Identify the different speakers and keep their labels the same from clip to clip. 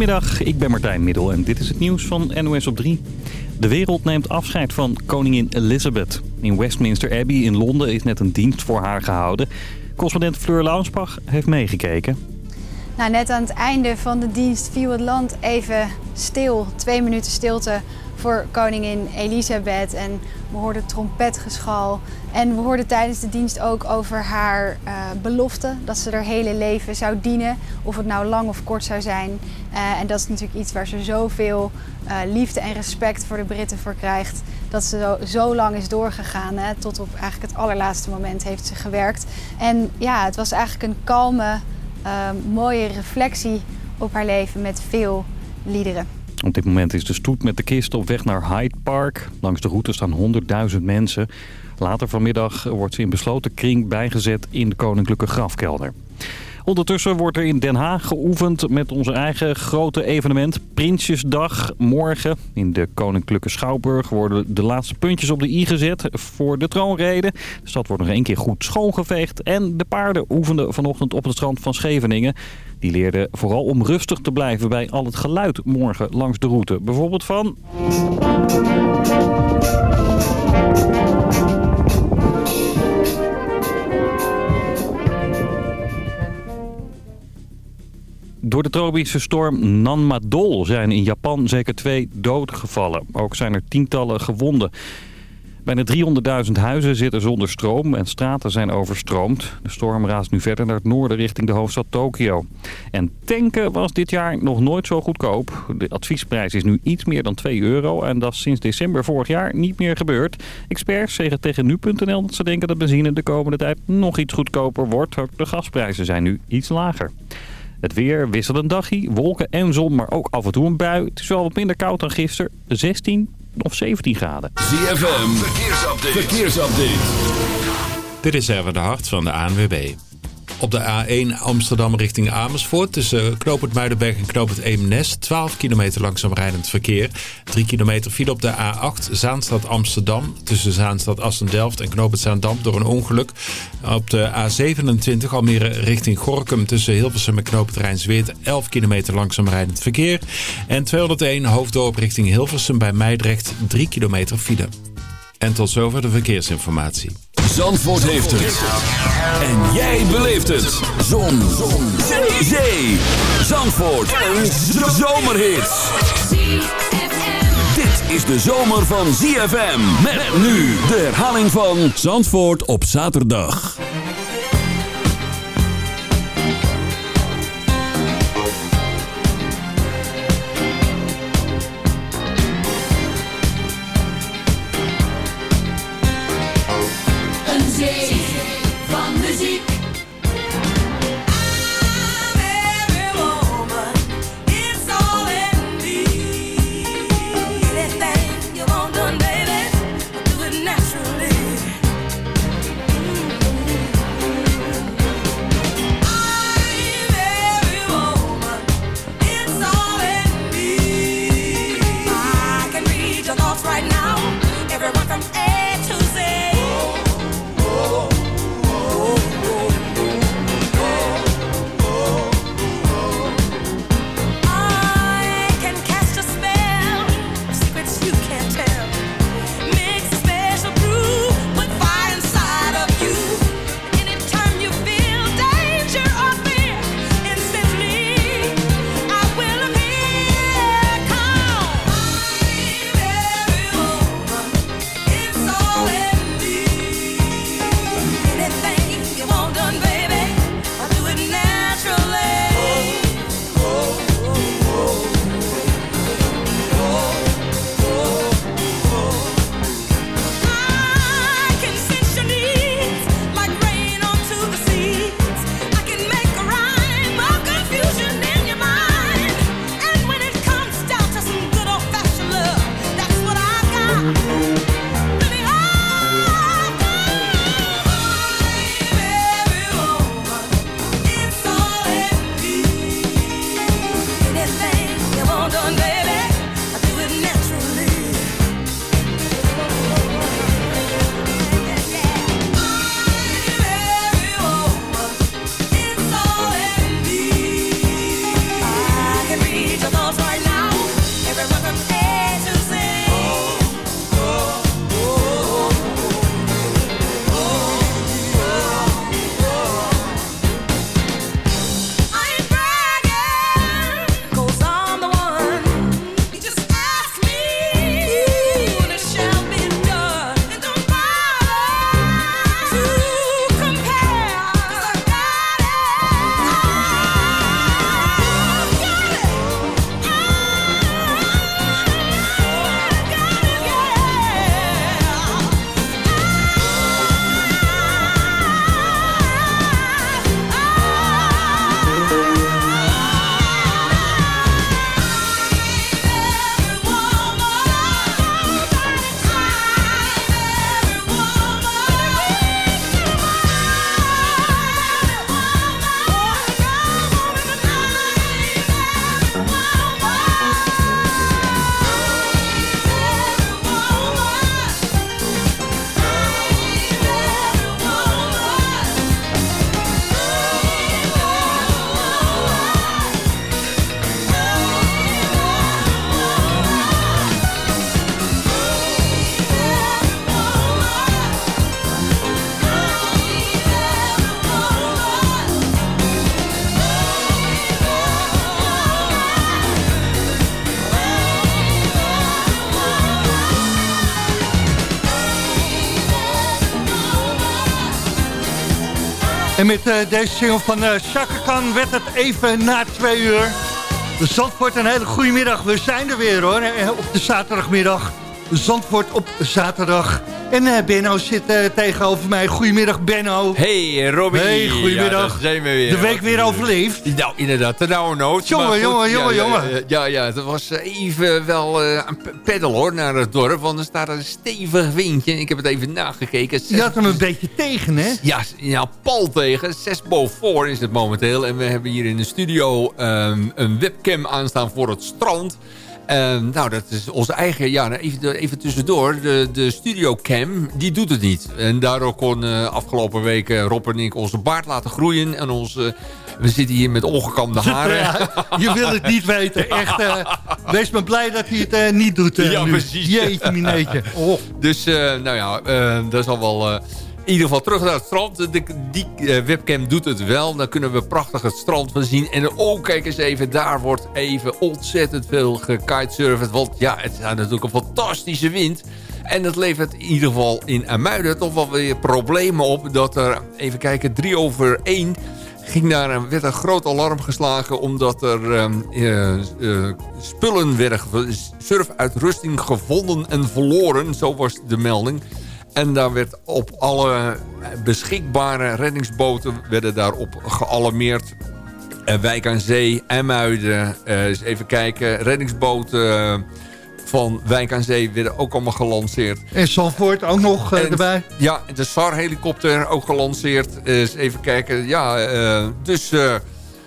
Speaker 1: Goedemiddag, ik ben Martijn Middel en dit is het nieuws van NOS op 3. De wereld neemt afscheid van koningin Elizabeth. In Westminster Abbey in Londen is net een dienst voor haar gehouden. Correspondent Fleur Launsbach heeft meegekeken.
Speaker 2: Nou, net aan het einde van de dienst viel het land even stil. Twee minuten stilte voor koningin Elisabeth. En we hoorden trompetgeschal. En we hoorden tijdens de dienst ook over haar uh, belofte dat ze haar hele leven zou dienen. Of het nou lang of kort zou zijn. Uh, en dat is natuurlijk iets waar ze zoveel uh, liefde en respect voor de Britten voor krijgt. Dat ze zo, zo lang is doorgegaan. Hè. Tot op eigenlijk het allerlaatste moment heeft ze gewerkt. En ja, het was eigenlijk een kalme, mooie reflectie op haar leven met veel liederen.
Speaker 1: Op dit moment is de stoet met de kist op weg naar Hyde Park. Langs de route staan 100.000 mensen. Later vanmiddag wordt ze in besloten kring bijgezet in de koninklijke grafkelder. Ondertussen wordt er in Den Haag geoefend met onze eigen grote evenement Prinsjesdag. Morgen in de Koninklijke Schouwburg worden de laatste puntjes op de i gezet voor de troonrede. De stad wordt nog één keer goed schoongeveegd en de paarden oefenden vanochtend op het strand van Scheveningen. Die leerden vooral om rustig te blijven bij al het geluid morgen langs de route. Bijvoorbeeld van... Door de tropische storm Nanmadol zijn in Japan zeker twee doden gevallen. Ook zijn er tientallen gewonden. Bijna 300.000 huizen zitten zonder stroom en straten zijn overstroomd. De storm raast nu verder naar het noorden richting de hoofdstad Tokio. En tanken was dit jaar nog nooit zo goedkoop. De adviesprijs is nu iets meer dan 2 euro en dat is sinds december vorig jaar niet meer gebeurd. Experts zeggen tegen nu.nl dat ze denken dat benzine de komende tijd nog iets goedkoper wordt. Ook de gasprijzen zijn nu iets lager. Het weer wisselend dagje, wolken en zon, maar ook af en toe een bui. Het is wel wat minder koud dan gisteren. 16 of 17 graden.
Speaker 3: ZFM, verkeersupdate. verkeersupdate.
Speaker 4: Dit is even de hart van de ANWB. Op de A1 Amsterdam richting Amersfoort tussen Knoop het Muidenberg en Knoop het Eemnes. 12 kilometer langzaam rijdend verkeer. 3 kilometer file op de A8 Zaanstad Amsterdam tussen Zaanstad Assen-Delft en Knoop het Zaandam door een ongeluk. Op de A27 Almere richting Gorkum tussen Hilversum en Knoop het Rijnsweert 11 kilometer langzaam rijdend verkeer. En 201 Hoofddorp richting Hilversum bij Meidrecht 3 kilometer file. En tot zover de verkeersinformatie.
Speaker 3: Zandvoort heeft het. En jij beleeft het. Zon. Zon. Zee. Zandvoort. Een zomerhit. Dit is de zomer van ZFM. Met nu de herhaling van Zandvoort op zaterdag.
Speaker 5: Met uh, deze single van uh, Chaka Khan werd het even na twee uur. Zandvoort, een hele goede middag. We zijn er weer hoor, op de zaterdagmiddag. Zandvoort op zaterdag. En uh, Benno zit uh, tegenover mij. Goedemiddag Benno.
Speaker 6: Hey Robbie.
Speaker 5: Hey, goedemiddag.
Speaker 6: Ja, zijn we weer.
Speaker 5: De week weer overleefd.
Speaker 6: Nou, inderdaad. De nauwe nood.
Speaker 5: Jongen, jongen, jongen, jongen.
Speaker 6: Ja, ja, het was even wel een peddel hoor, naar het dorp. Want er staat een stevig windje. Ik heb het even nagekeken.
Speaker 5: Je had hem een beetje tegen, hè?
Speaker 6: Ja, ja pal tegen. 6 boven voor is het momenteel. En we hebben hier in de studio um, een webcam aanstaan voor het strand. Uh, nou, dat is onze eigen... Ja, nou, even, even tussendoor. De, de studiocam, die doet het niet. En daardoor kon uh, afgelopen weken Rob en ik onze baard laten groeien. En onze... We zitten hier met ongekamde haren.
Speaker 5: Ja, je wil het niet weten. Echt, uh, wees maar blij dat hij het uh, niet doet.
Speaker 6: ja,
Speaker 5: nu.
Speaker 6: precies.
Speaker 5: Jeetje, mineetje. Oh.
Speaker 6: Dus, nou ja, dat is al wel... In ieder geval terug naar het strand. Die uh, webcam doet het wel. Dan kunnen we prachtig het strand van zien. En oh, kijk eens even. Daar wordt even ontzettend veel gekitesurfd. Want ja, het is natuurlijk een fantastische wind. En dat levert in ieder geval in Amuiden toch wel weer problemen op. Dat er, even kijken, drie over één ging daar, werd een groot alarm geslagen... omdat er uh, uh, spullen werden, surfuitrusting gevonden en verloren. Zo was de melding. En daar werd op alle beschikbare reddingsboten werden daarop gealarmeerd. Uh, Wijk aan Zee, Emuiden, uh, eens even kijken. Reddingsboten van Wijk aan Zee werden ook allemaal gelanceerd.
Speaker 5: En Zandvoort ook nog
Speaker 6: en,
Speaker 5: erbij?
Speaker 6: Ja, de SAR-helikopter ook gelanceerd. eens even kijken. Ja, dus...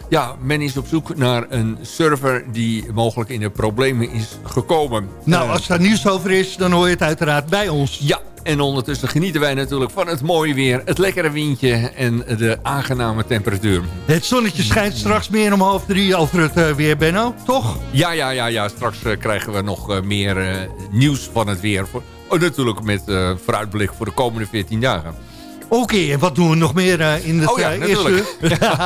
Speaker 6: Ja, men is op zoek naar een server die mogelijk in de problemen is gekomen.
Speaker 5: Nou, als daar nieuws over is, dan hoor je het uiteraard bij ons.
Speaker 6: Ja, en ondertussen genieten wij natuurlijk van het mooie weer, het lekkere windje en de aangename temperatuur.
Speaker 5: Het zonnetje schijnt straks meer om half drie over het uh, weer, Benno, toch?
Speaker 6: Ja, ja, ja, ja. straks uh, krijgen we nog uh, meer nieuws van het weer. Oh, natuurlijk met vooruitblik voor de komende 14 dagen.
Speaker 5: Oké, okay, en wat doen we nog meer uh, in de
Speaker 6: oh, ja,
Speaker 5: eerste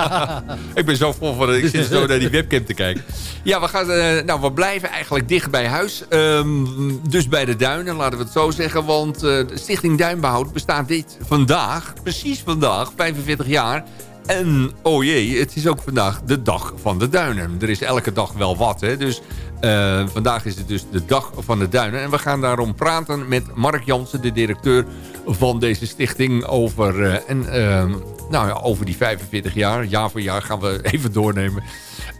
Speaker 6: Ik ben zo vol van, ik zit zo naar die webcam te kijken. Ja, we, gaan, uh, nou, we blijven eigenlijk dicht bij huis. Um, dus bij de duinen, laten we het zo zeggen. Want uh, Stichting Duinbehoud bestaat dit vandaag, precies vandaag, 45 jaar. En, oh jee, het is ook vandaag de dag van de duinen. Er is elke dag wel wat, hè. Dus uh, vandaag is het dus de dag van de duinen. En we gaan daarom praten met Mark Jansen, de directeur van deze stichting... over, uh, en, uh, nou ja, over die 45 jaar. Jaar voor jaar gaan we even doornemen.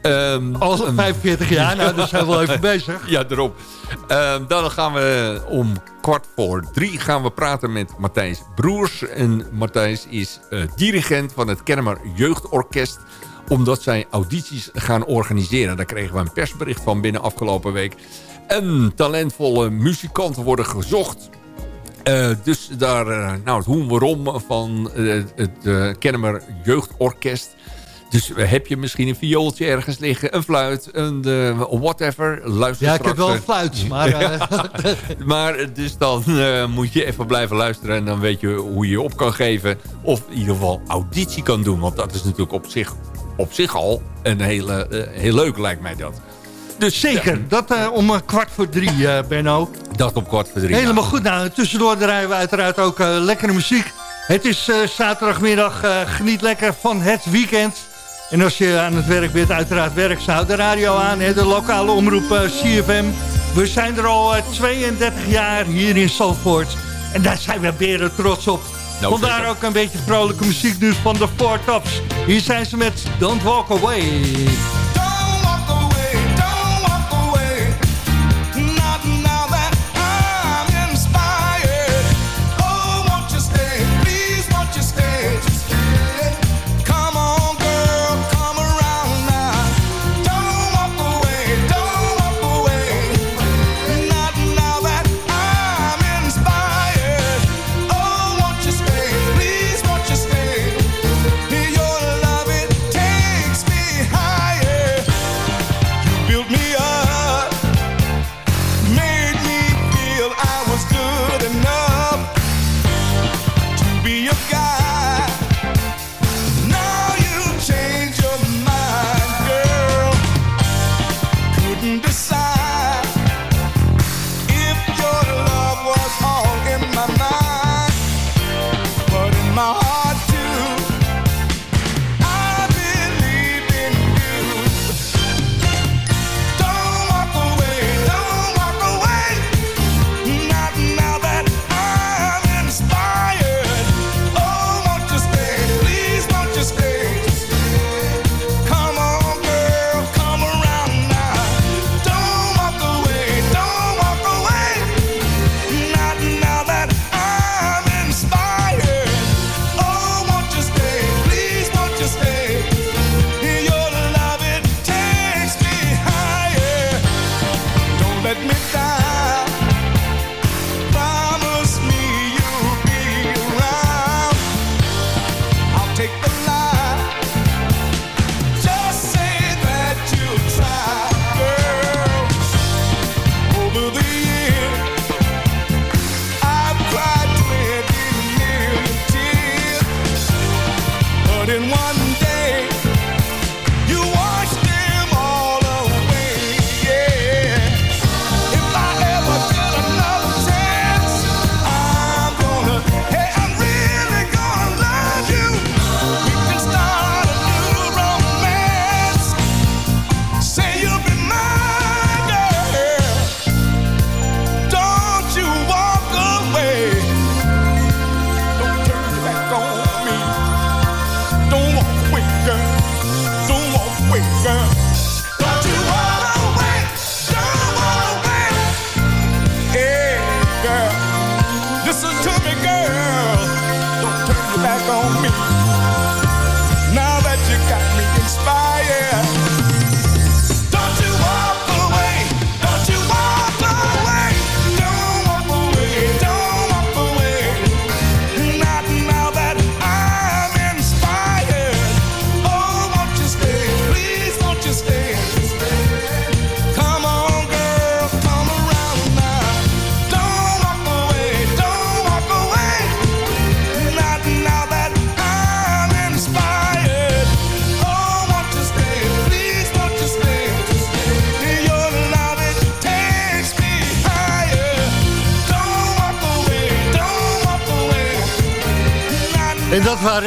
Speaker 5: Um, Al 45 jaar, nou, daar zijn we wel even bezig.
Speaker 6: Ja, erop. Um, dan gaan we om kwart voor drie gaan we praten met Matthijs Broers. En Matthijs is uh, dirigent van het Kennemer Jeugdorkest omdat zij audities gaan organiseren. Daar kregen we een persbericht van binnen afgelopen week. En talentvolle muzikanten worden gezocht. Uh, dus daar, uh, nou, het hoe waarom van uh, het Kennemer Jeugdorkest. Dus heb je misschien een viooltje ergens liggen, een fluit, een whatever. Luister
Speaker 5: ja, ik heb wel een fluit, maar...
Speaker 6: Ja. maar dus dan moet je even blijven luisteren en dan weet je hoe je op kan geven. Of in ieder geval auditie kan doen, want dat is natuurlijk op zich op zich al een hele, uh, heel leuk, lijkt mij dat.
Speaker 5: Dus zeker, ja. dat uh, om uh, kwart voor drie, uh, Benno.
Speaker 6: Dat om kwart voor drie.
Speaker 5: Helemaal goed. Nou, tussendoor draaien we uiteraard ook lekkere muziek. Het is zaterdagmiddag, geniet lekker van het weekend. En als je aan het werk bent, uiteraard werkzaam. De radio aan, hè, de lokale omroep CFM. We zijn er al 32 jaar hier in Zandvoort. En daar zijn we beren trots op.
Speaker 6: Nou,
Speaker 5: Vandaar
Speaker 6: zeker.
Speaker 5: ook een beetje vrolijke muziek nu van de Four Tops. Hier zijn ze met Don't Walk Away.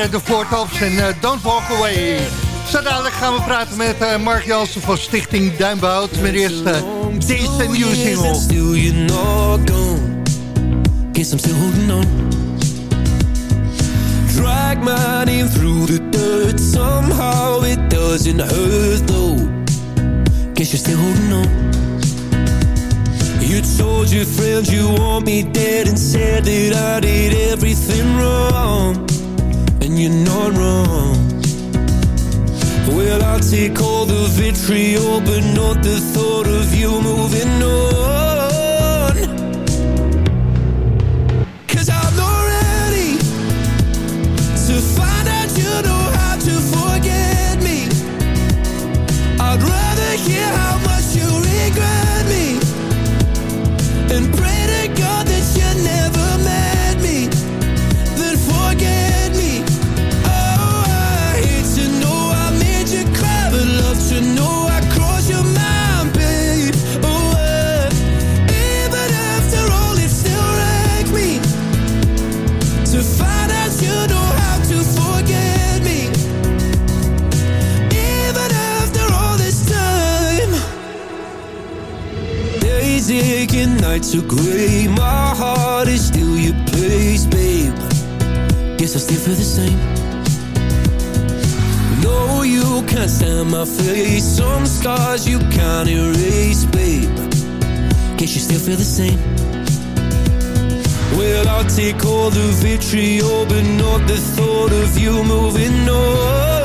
Speaker 7: De voortops en uh, Don't Walk Away. Zo dadelijk gaan we praten met uh, Mark Jansen van Stichting Duinboud. Met eerst uh, deze nieuwe single. You're not gone. Guess I'm still holding on. Drag my name through the dirt. Somehow it doesn't hurt though. Guess you're still holding on. You told your friends you want me dead and said that I did everything wrong and you're not wrong. Well, I'll take all the vitriol, but not the thought of you moving on. Feel the same. Well, I'll take all the vitriol, but not the thought of you moving on.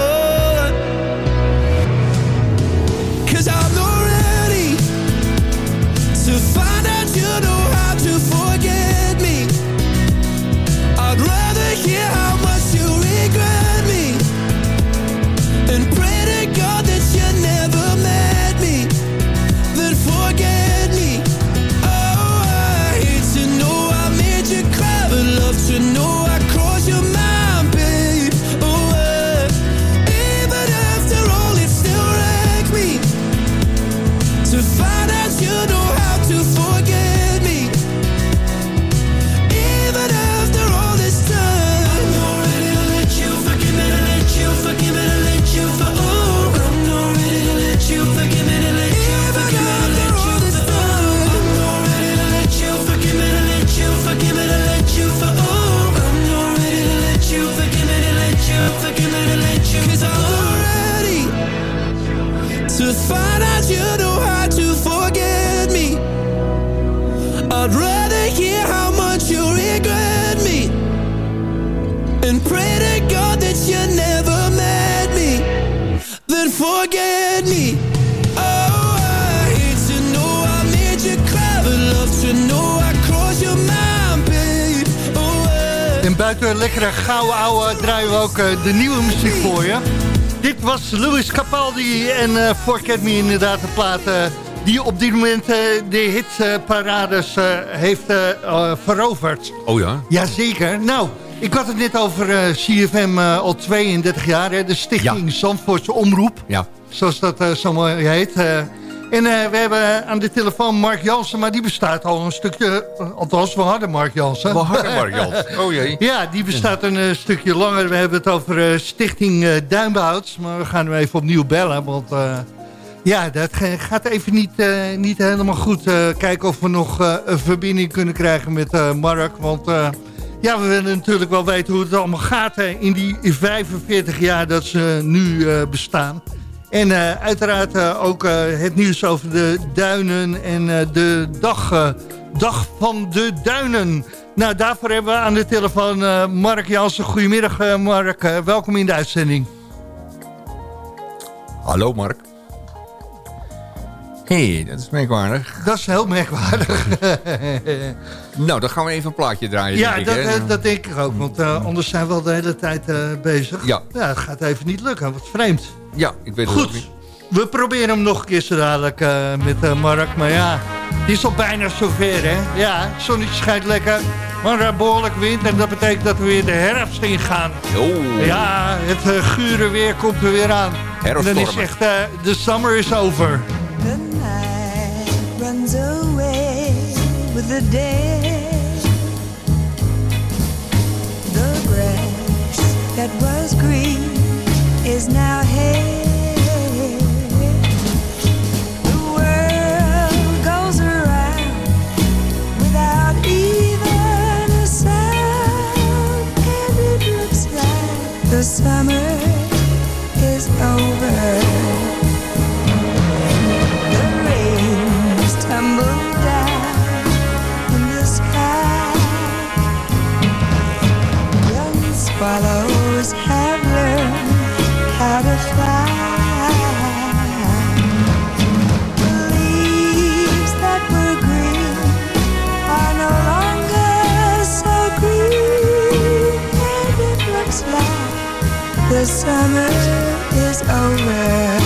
Speaker 7: Buiten lekkere gouden ouwe draaien we ook uh, de nieuwe muziek voor je. Dit was Louis Capaldi en uh, Forget Me inderdaad de plaat uh, die op dit moment uh, de hitparades heeft veroverd.
Speaker 6: Oh ja?
Speaker 7: Jazeker. Nou, ik had het net over CFM al 32 jaar, hè, de Stichting ja. Zandvoortse Omroep.
Speaker 6: Ja.
Speaker 7: Zoals dat zo mooi heet. En we hebben aan de telefoon Mark Jansen, maar die bestaat al een stukje... althans, we hadden Mark Jansen.
Speaker 6: We hadden Mark Jansen, oh jee.
Speaker 7: Ja, die bestaat een stukje langer. We hebben het over Stichting Duinbouts. Maar we gaan hem even opnieuw bellen, want... Ja, dat gaat even niet, niet helemaal goed. Kijken of we nog een verbinding kunnen krijgen met Mark. Want ja, we willen natuurlijk wel weten hoe het allemaal gaat... Hè, in die 45 jaar dat ze nu bestaan.
Speaker 5: En uiteraard ook het nieuws over de duinen en de dag, dag van de duinen. Nou, daarvoor hebben we aan de telefoon Mark Jansen. Goedemiddag Mark, welkom in de uitzending.
Speaker 6: Hallo Mark. Hé, hey, dat is merkwaardig.
Speaker 5: Dat is heel merkwaardig.
Speaker 6: nou, dan gaan we even een plaatje draaien,
Speaker 5: Ja,
Speaker 6: denk
Speaker 5: dat,
Speaker 6: ik,
Speaker 5: eh, dat denk ik ook. Want anders zijn we al de hele tijd bezig.
Speaker 6: Ja.
Speaker 5: gaat even niet lukken. Wat vreemd.
Speaker 6: Ja, ik weet
Speaker 5: Goed.
Speaker 6: het niet.
Speaker 5: We proberen hem nog een keer zo dadelijk uh, met Mark. Maar ja, het is al bijna zover, hè? Ja, het zonnetje schijnt lekker. Maar er behoorlijk wind en dat betekent dat we weer de herfst ingaan.
Speaker 6: Oh.
Speaker 5: Ja, het gure weer komt er weer aan. En dan is echt, de summer is over.
Speaker 8: The night runs away with the day. The grass that was the summer is over. Summer is over.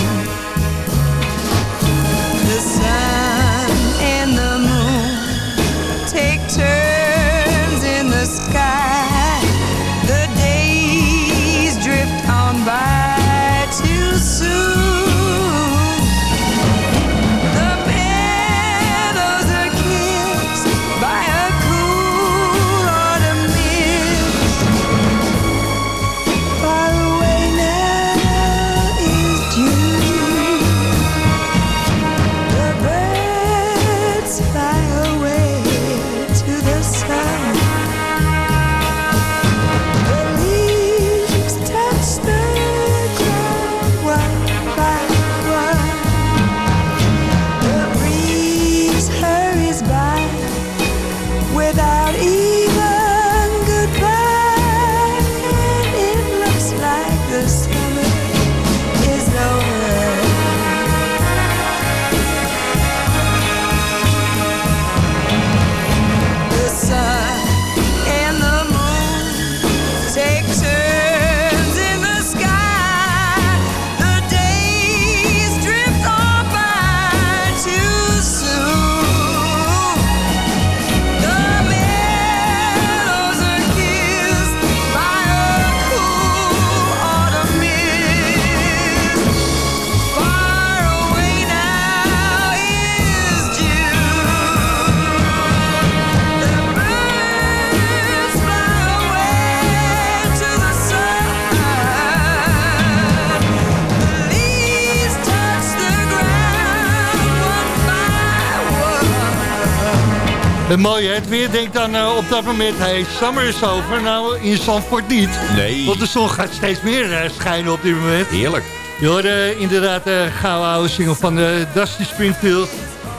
Speaker 8: One.
Speaker 5: Het mooie, het weer denkt dan uh, op dat moment... hey, summer is over. Nou, in Zandvoort niet.
Speaker 6: Nee.
Speaker 5: Want de zon gaat steeds meer uh, schijnen op dit moment.
Speaker 6: Heerlijk.
Speaker 5: Je hoorde inderdaad de uh, gouden oude single van de Dusty Springfield.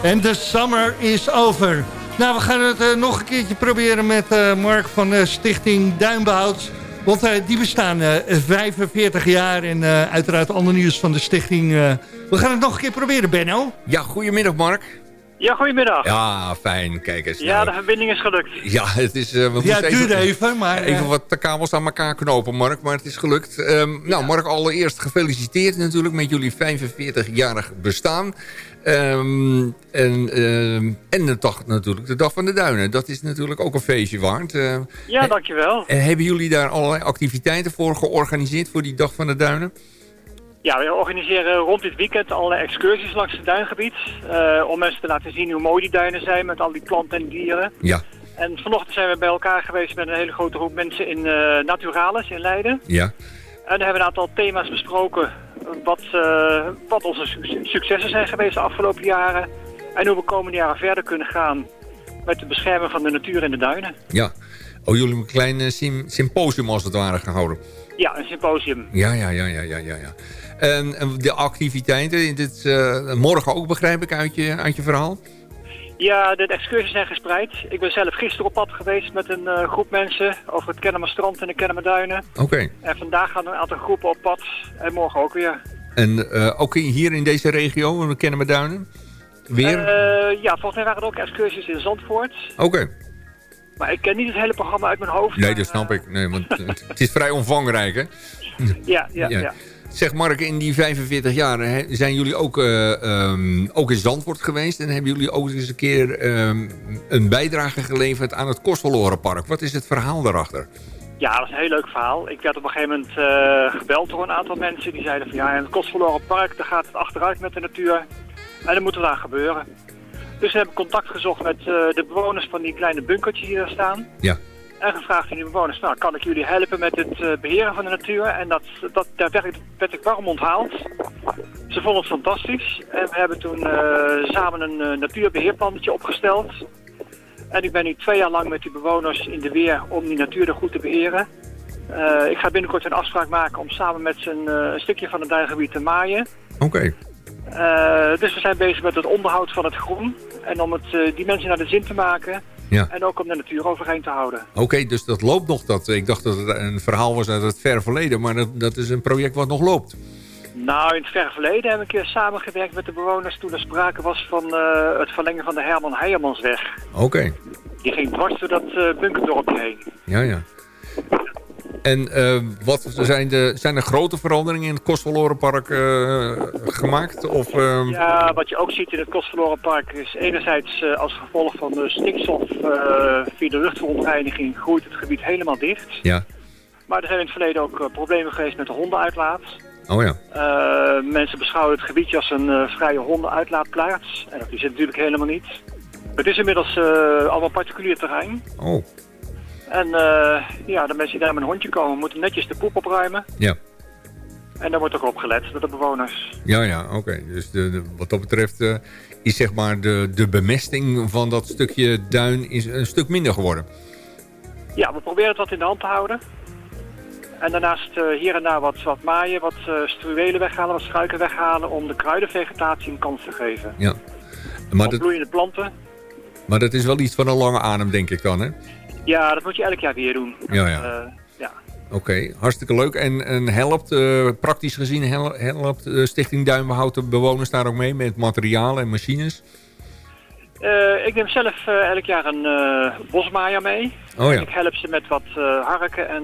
Speaker 5: En de summer is over. Nou, we gaan het nog een keertje proberen met Mark van de Stichting Duinbehoud. Want die bestaan 45 jaar en uiteraard ander nieuws van de stichting. we gaan het nog een keer proberen, Benno.
Speaker 6: Ja, goedemiddag Mark.
Speaker 9: Ja, goedemiddag.
Speaker 6: Ja, fijn. Kijk eens.
Speaker 9: Ja,
Speaker 6: nou.
Speaker 9: de verbinding is gelukt.
Speaker 6: Ja, het is... Uh, we
Speaker 5: ja, het duurde even, even, maar...
Speaker 6: Even wat de kabels aan elkaar knopen, Mark, maar het is gelukt. Um, nou, Mark, allereerst gefeliciteerd natuurlijk met jullie 45-jarig bestaan. Um, en, um, en de dag natuurlijk, de Dag van de Duinen. Dat is natuurlijk ook een feestje waard. Uh,
Speaker 9: ja, dankjewel.
Speaker 6: En hebben jullie daar allerlei activiteiten voor georganiseerd voor die Dag van de Duinen?
Speaker 9: Ja, we organiseren rond dit weekend allerlei excursies langs het duingebied. Uh, om mensen te laten zien hoe mooi die duinen zijn met al die planten en dieren.
Speaker 6: Ja.
Speaker 9: En vanochtend zijn we bij elkaar geweest met een hele grote groep mensen in uh, Naturalis in Leiden.
Speaker 6: Ja.
Speaker 9: En daar hebben we een aantal thema's besproken. Wat, uh, wat onze su successen zijn geweest de afgelopen jaren. En hoe we komende jaren verder kunnen gaan met het beschermen van de natuur en de duinen.
Speaker 6: Ja. Oh, jullie hebben een klein symposium als het ware gehouden.
Speaker 9: Ja, een symposium.
Speaker 6: Ja, ja, ja, ja, ja, ja. ja. En, en de activiteiten, dit, eh, morgen ook begrijp ik uit je, uit je verhaal?
Speaker 9: Ja, de excursies zijn gespreid. Ik ben zelf gisteren op pad geweest met een eh, groep mensen over het Kennemerstrand en de Kennemerduinen.
Speaker 6: Oké.
Speaker 9: En vandaag gaan een aantal groepen op pad en morgen ook weer.
Speaker 6: En eh, ook hier in deze regio, in Kennemerduinen? Weer?
Speaker 9: Ja, volgens mij waren er ook excursies in Zandvoort.
Speaker 6: Oké.
Speaker 9: Maar ik ken niet het hele programma uit mijn hoofd.
Speaker 6: Nee, dat snap ik. Nee, want het is vrij omvangrijk, hè?
Speaker 9: Ja, ja,
Speaker 6: Ja.
Speaker 9: ja.
Speaker 6: Zeg Mark, in die 45 jaar hè, zijn jullie ook, eh, ehm, ook in Zandvoort geweest... en hebben jullie ook eens een keer ehm, een bijdrage geleverd aan het Kostverlorenpark. Wat is het verhaal daarachter?
Speaker 9: Ja, dat is een heel leuk verhaal. Ik werd op een gegeven moment eh, gebeld door een aantal mensen die zeiden van ja, in het Kostverloren Park, daar gaat het achteruit met de natuur. En dat moet er aan gebeuren. Dus we hebben contact gezocht met eh, de bewoners van die kleine bunkertjes die daar staan.
Speaker 6: Ja.
Speaker 9: En gevraagd aan die bewoners, nou kan ik jullie helpen met het eh, beheren van de natuur? En dat, dat, daar werd, werd ik warm onthaald. Ze vonden het fantastisch. En we hebben toen eh, samen een natuurbeheerplannetje opgesteld. En ik ben nu twee jaar lang met die bewoners in de weer om die natuur er goed te beheren. Uh, ik ga binnenkort een afspraak maken om samen met ze een, uh, een stukje van het duingebied te maaien.
Speaker 6: Oké.
Speaker 9: Okay. Uh, dus we zijn bezig met het onderhoud van het groen. En om het, die mensen naar de zin te maken.
Speaker 6: Ja.
Speaker 9: En ook om de natuur overeind te houden.
Speaker 6: Oké, okay, dus dat loopt nog. Dat, ik dacht dat het een verhaal was uit het ver verleden. Maar dat, dat is een project wat nog loopt.
Speaker 9: Nou, in het verre verleden hebben we een keer samengewerkt met de bewoners... toen er sprake was van uh, het verlengen van de Herman Heijermansweg.
Speaker 6: Oké. Okay.
Speaker 9: Die ging dwars door dat uh, bunkerdorpje heen.
Speaker 6: Ja, ja. En uh, wat zijn, de, zijn er grote veranderingen in het Kostverlorenpark uh, gemaakt? Of, uh...
Speaker 9: Ja, wat je ook ziet in het Kostverlorenpark is enerzijds uh, als gevolg van de stikstof via de luchtverontreiniging groeit het gebied helemaal dicht.
Speaker 6: Ja.
Speaker 9: Maar er zijn in het verleden ook problemen geweest met de hondenuitlaat.
Speaker 6: Oh ja.
Speaker 9: mensen beschouwen het gebiedje als een vrije hondenuitlaatplaats. En dat is het natuurlijk helemaal niet. Het is inmiddels allemaal particulier terrein.
Speaker 6: Oh.
Speaker 9: En uh, ja, de mensen die daar met een hondje komen, moeten netjes de poep opruimen.
Speaker 6: Ja.
Speaker 9: En daar wordt ook op gelet door de bewoners.
Speaker 6: Ja, ja, oké. Okay. Dus de, de, wat dat betreft uh, is zeg maar de, de bemesting van dat stukje duin is een stuk minder geworden.
Speaker 9: Ja, we proberen het wat in de hand te houden. En daarnaast uh, hier en daar wat, wat maaien, wat struwelen weghalen, wat struiken weghalen... om de kruidenvegetatie een kans te geven.
Speaker 6: Ja. Maar dat,
Speaker 9: bloeiende planten.
Speaker 6: Maar dat is wel iets van een lange adem, denk ik dan, hè?
Speaker 9: Ja, dat moet je elk jaar weer doen.
Speaker 6: Ja, ja.
Speaker 9: Uh, ja.
Speaker 6: Oké, okay, hartstikke leuk. En, en helpt, uh, praktisch gezien, hel, helpt uh, Stichting Duinbehoud de bewoners daar ook mee met materialen en machines?
Speaker 9: Ik neem zelf elk jaar een bosmaaier mee.
Speaker 6: Oh, ja.
Speaker 9: Ik help ze met wat harken en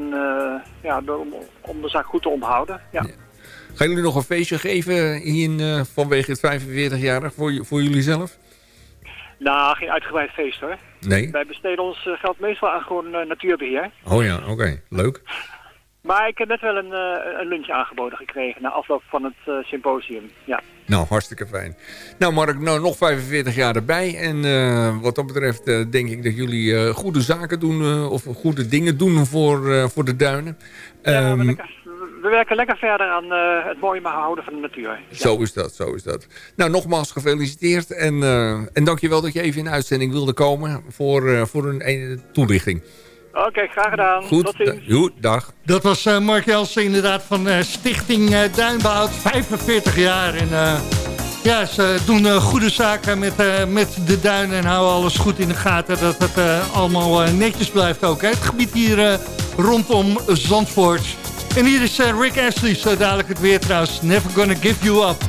Speaker 9: ja, om, om de zaak goed te onderhouden. Ja. ja.
Speaker 6: Gaan jullie nog een feestje geven in, vanwege het 45-jarig voor, voor jullie zelf?
Speaker 9: Nou, geen uitgebreid feest hoor.
Speaker 6: Nee?
Speaker 9: Wij besteden ons uh, geld meestal aan gewoon uh, natuurbeheer.
Speaker 6: Oh ja, oké. Okay. Leuk.
Speaker 9: Maar ik heb net wel een, uh, een lunch aangeboden gekregen na afloop van het symposium. Ja.
Speaker 6: Nou, hartstikke fijn. Nou Mark, nou, nog 45 jaar erbij. En wat dat betreft denk ik dat jullie goede zaken doen of goede dingen doen voor, voor de duinen.
Speaker 9: Ja, um, lekker, we werken lekker verder aan uh, het mooie houden van de natuur. Ja.
Speaker 6: Zo is dat, zo is dat. Nou, nogmaals gefeliciteerd. En, uh, en dankjewel dat je even in de uitzending wilde komen voor, uh, voor een, een toelichting.
Speaker 9: Oké, okay, graag gedaan.
Speaker 6: Goed,
Speaker 9: Tot ziens.
Speaker 6: Goed, dag.
Speaker 5: Dat was uh, Mark Jelsen inderdaad van uh, Stichting uh, Duinbehoud, 45 jaar. En ja, ze doen goede zaken met, met de duinen en houden alles goed in de gaten. Dat het allemaal netjes blijft ook. Hè? Het gebied hier rondom Zandvoort. En hier is uh, Rick Astley, zo dadelijk het weer trouwens. Never gonna give you up.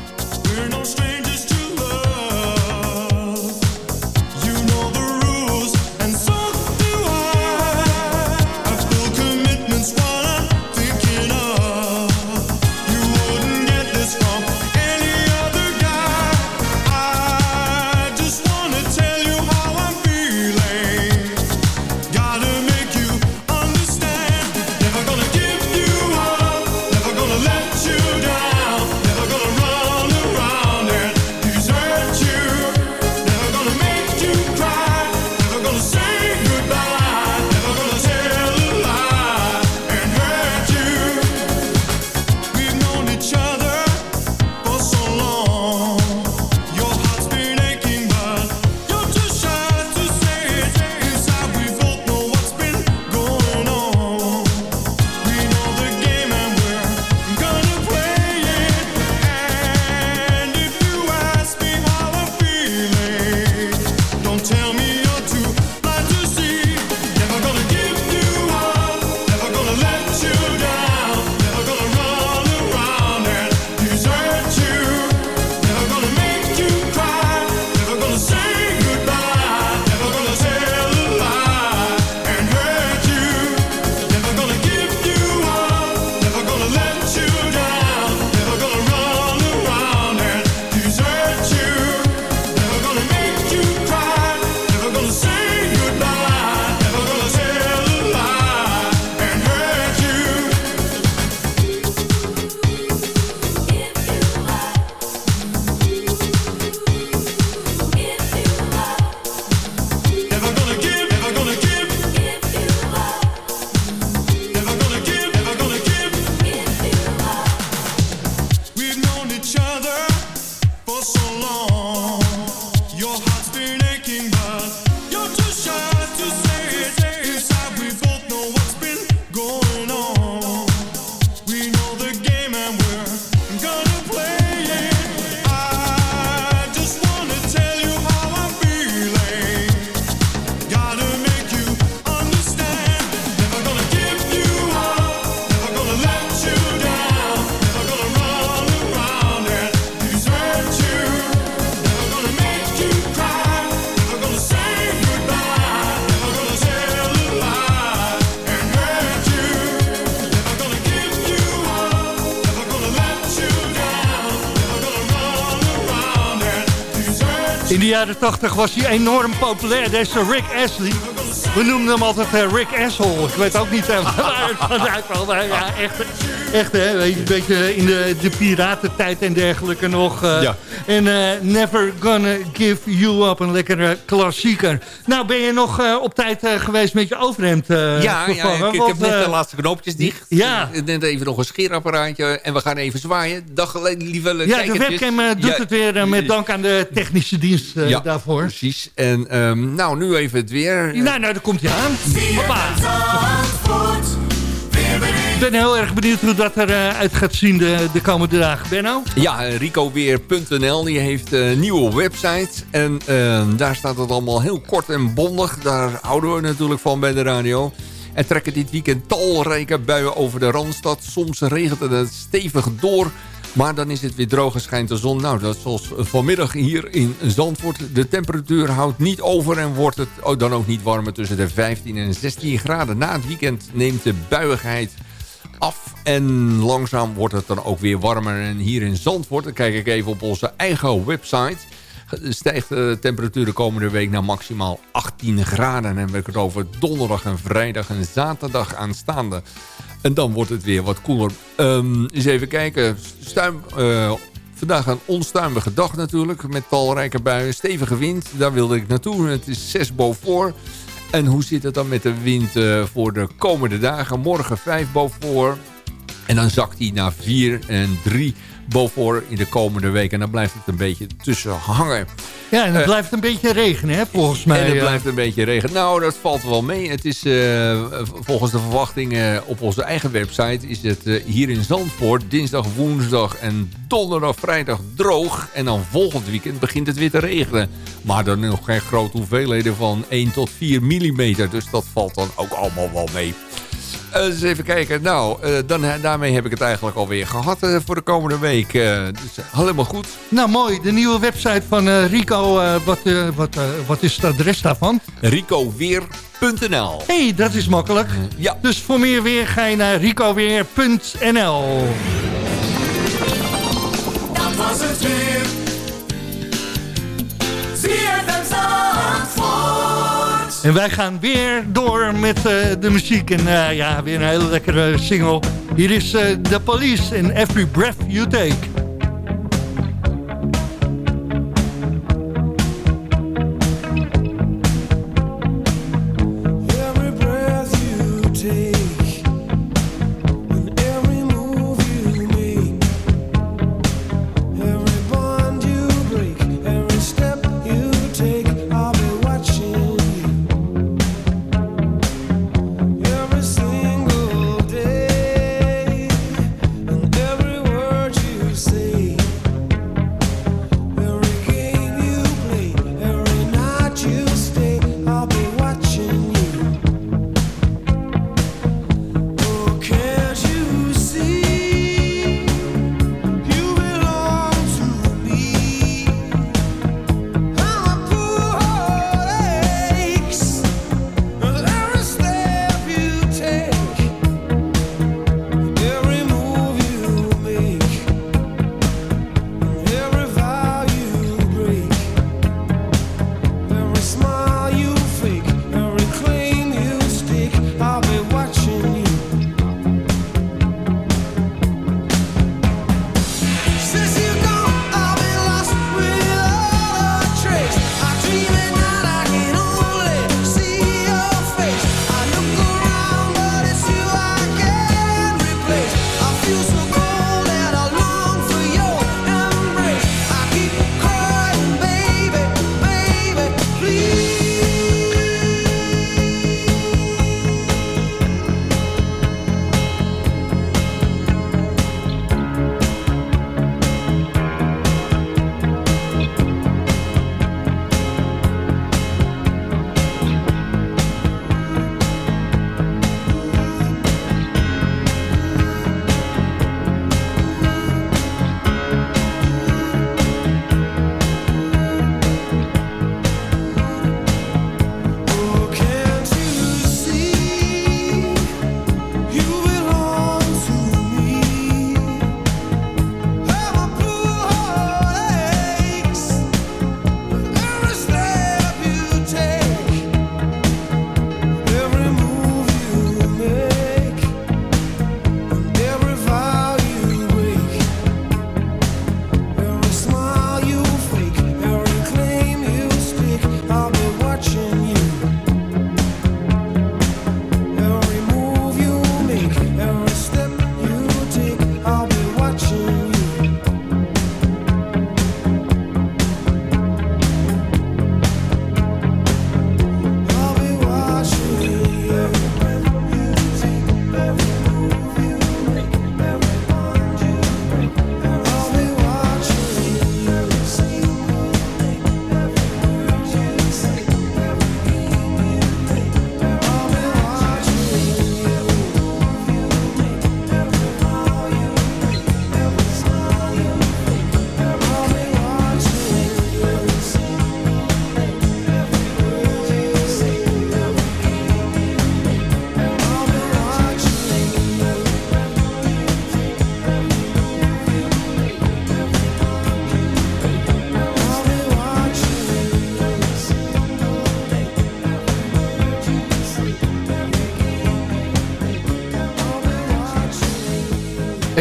Speaker 5: In de jaren 80 was hij enorm populair. Deze Rick Astley. We noemden hem altijd uh, Rick Asshole. Ik weet ook niet uh, waar het vandaan kwam. Ja, echt, echt hè. Een beetje in de, de piratentijd en dergelijke nog. Uh, ja. En Never Gonna Give You Up. Een lekkere klassieker. Nou, ben je nog op tijd geweest met je overhemd
Speaker 6: Ja, ja ik, ik heb net de laatste knoopjes dicht. Ja. Net even nog een scheerapparaatje. En we gaan even zwaaien. Dag, lieve
Speaker 5: Ja, de webcam doet het weer met dank aan de technische dienst ja, daarvoor.
Speaker 6: precies. En um, nou, nu even het weer.
Speaker 5: Nou, nou, daar komt hij aan. Ik ben heel erg benieuwd hoe dat eruit gaat zien de, de komende dagen. Benno?
Speaker 6: Ja, ricoweer.nl die heeft een nieuwe website. En uh, daar staat het allemaal heel kort en bondig. Daar houden we natuurlijk van bij de radio. Er trekken dit weekend talrijke buien over de Randstad. Soms regent het stevig door... Maar dan is het weer droog en schijnt de zon. Nou, dat is zoals vanmiddag hier in Zandvoort. De temperatuur houdt niet over en wordt het dan ook niet warmer tussen de 15 en 16 graden. Na het weekend neemt de buiigheid af en langzaam wordt het dan ook weer warmer. En hier in Zandvoort, kijk ik even op onze eigen website stijgt de temperatuur de komende week naar maximaal 18 graden. En dan heb ik het over donderdag en vrijdag en zaterdag aanstaande. En dan wordt het weer wat koeler. Um, eens even kijken. Stuim, uh, vandaag een onstuimige dag natuurlijk. Met talrijke buien. Stevige wind. Daar wilde ik naartoe. Het is 6 boven. En hoe zit het dan met de wind uh, voor de komende dagen? Morgen 5 boven. En dan zakt hij naar 4 en 3 Beaufort in de komende weken. En dan blijft het een beetje tussen hangen.
Speaker 5: Ja, en het uh, blijft een beetje regenen, hè, volgens mij.
Speaker 6: En het blijft een beetje regenen. Nou, dat valt wel mee. Het is uh, volgens de verwachtingen op onze eigen website... is het uh, hier in Zandvoort dinsdag, woensdag en donderdag, vrijdag droog. En dan volgend weekend begint het weer te regenen. Maar dan nog geen grote hoeveelheden van 1 tot 4 millimeter. Dus dat valt dan ook allemaal wel mee. Uh, eens even kijken. Nou, uh, dan, daarmee heb ik het eigenlijk alweer gehad uh, voor de komende week. dus helemaal goed.
Speaker 5: Nou, mooi. De nieuwe website van Rico. wat, wat, wat is het adres daarvan?
Speaker 6: ricoweer.nl
Speaker 5: Hé, hey, dat is makkelijk.
Speaker 6: ja.
Speaker 5: Dus voor meer weer ga je naar ricoweer.nl
Speaker 10: Dat was het weer.
Speaker 5: En wij gaan weer door met uh, de muziek. En uh, ja, weer een hele lekkere single. Hier is uh, The Police in Every Breath You Take.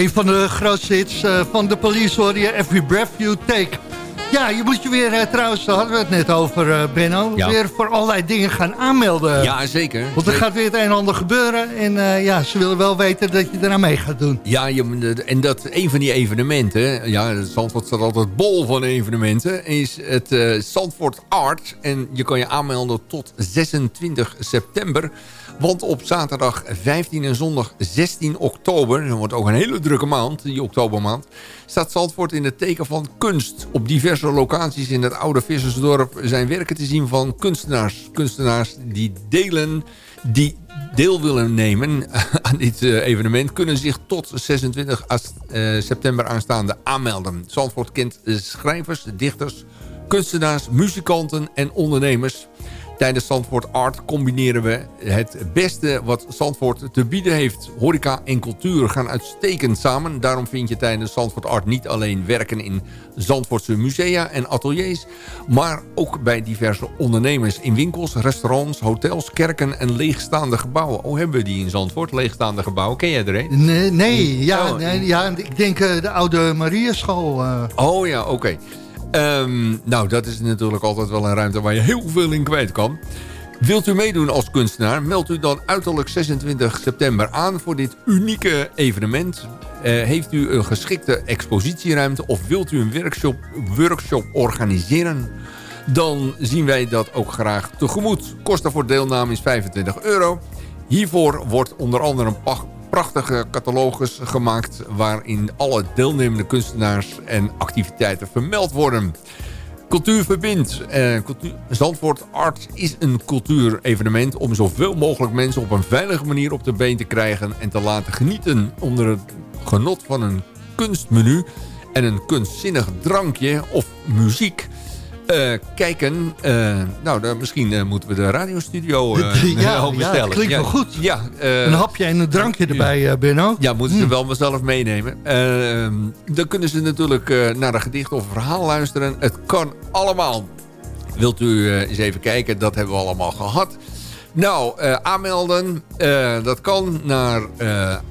Speaker 5: Een van de grootste hits uh, van de police hoor je Every Breath You Take. Ja, je moet je weer, uh, trouwens, daar hadden we het net over, uh, Benno... Ja. weer voor allerlei dingen gaan aanmelden.
Speaker 6: Ja, zeker.
Speaker 5: Want er gaat weer het een en ander gebeuren. En uh, ja, ze willen wel weten dat je eraan mee gaat doen.
Speaker 6: Ja, je, en dat een van die evenementen... Ja, Zandvoort staat altijd bol van evenementen... is het uh, Zandvoort Art. En je kan je aanmelden tot 26 september... Want op zaterdag 15 en zondag 16 oktober... dat wordt ook een hele drukke maand, die oktobermaand... staat Zandvoort in het teken van kunst. Op diverse locaties in het oude Vissersdorp zijn werken te zien van kunstenaars. Kunstenaars die delen die deel willen nemen aan dit eh, evenement... kunnen zich tot 26 eh, september aanstaande aanmelden. Zandvoort kent schrijvers, dichters, kunstenaars, muzikanten en ondernemers... Tijdens Zandvoort Art combineren we het beste wat Zandvoort te bieden heeft. Horeca en cultuur gaan uitstekend samen. Daarom vind je tijdens Zandvoort Art niet alleen werken in Zandvoortse musea en ateliers... maar ook bij diverse ondernemers in winkels, restaurants, hotels, kerken en leegstaande gebouwen. Oh, hebben we die in Zandvoort, leegstaande gebouwen? Ken jij er een?
Speaker 5: Nee, nee, ja, oh. nee ja, ik denk uh, de oude Mariaschool. Uh.
Speaker 6: Oh ja, oké. Um, nou, dat is natuurlijk altijd wel een ruimte waar je heel veel in kwijt kan. Wilt u meedoen als kunstenaar? Meld u dan uiterlijk 26 september aan voor dit unieke evenement. Uh, heeft u een geschikte expositieruimte of wilt u een workshop, workshop organiseren? Dan zien wij dat ook graag tegemoet. Kosten voor deelname is 25 euro. Hiervoor wordt onder andere een prachtige catalogus gemaakt... waarin alle deelnemende kunstenaars en activiteiten vermeld worden. Cultuur verbindt. Eh, Zandvoort Art is een cultuurevenement... om zoveel mogelijk mensen op een veilige manier op de been te krijgen... en te laten genieten onder het genot van een kunstmenu... en een kunstzinnig drankje of muziek... Uh, kijken. Uh, nou, dan, misschien uh, moeten we de radiostudio
Speaker 5: ja,
Speaker 6: bestellen. Ja,
Speaker 5: klinkt wel goed. Ja, een hapje en een drankje erbij, Benno.
Speaker 6: Ja, moeten ze mm. wel mezelf meenemen. dan kunnen ze natuurlijk naar een gedicht of een verhaal luisteren. Het kan allemaal. Wilt u eens even kijken, dat hebben we allemaal gehad. Nou, aanmelden, dat kan naar